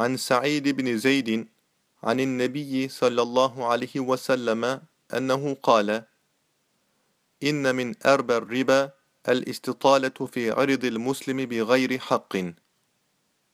عن سعيد بن زيد عن النبي صلى الله عليه وسلم أنه قال إن من أربى الربا الاستطالة في عرض المسلم بغير حق.